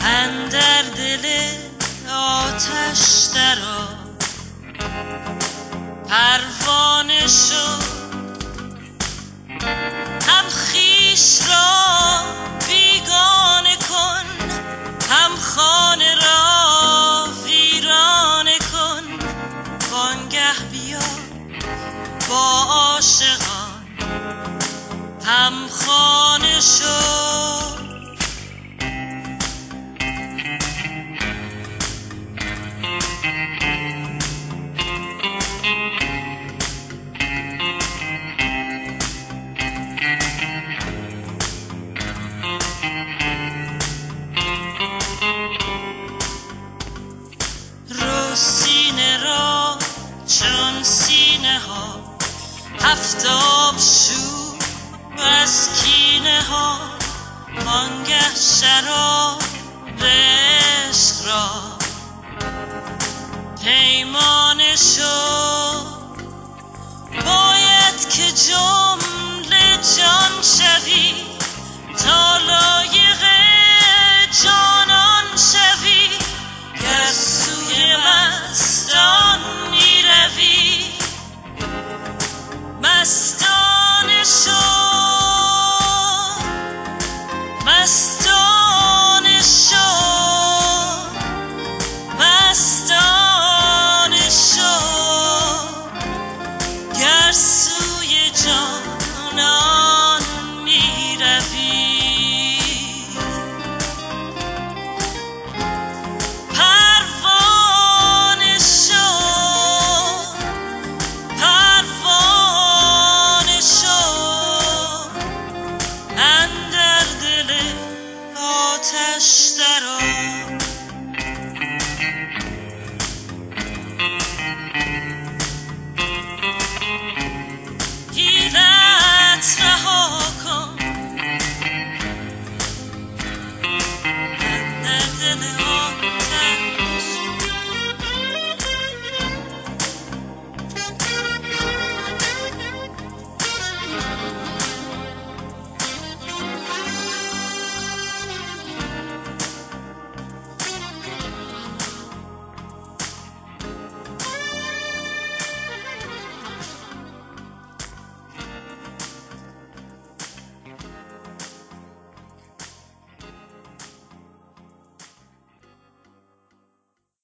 اندر دل آتش درآ. پروانه شو. هم خویش را بیگانه کن. هم خانه را ویرانه کن. وانگه بیا با عاشقان. همخانه شو. ها هفتاب شو از کینه ها وانگه شراب عشق را پیمانه شو. باید که جمله جان شوی تا just test that all.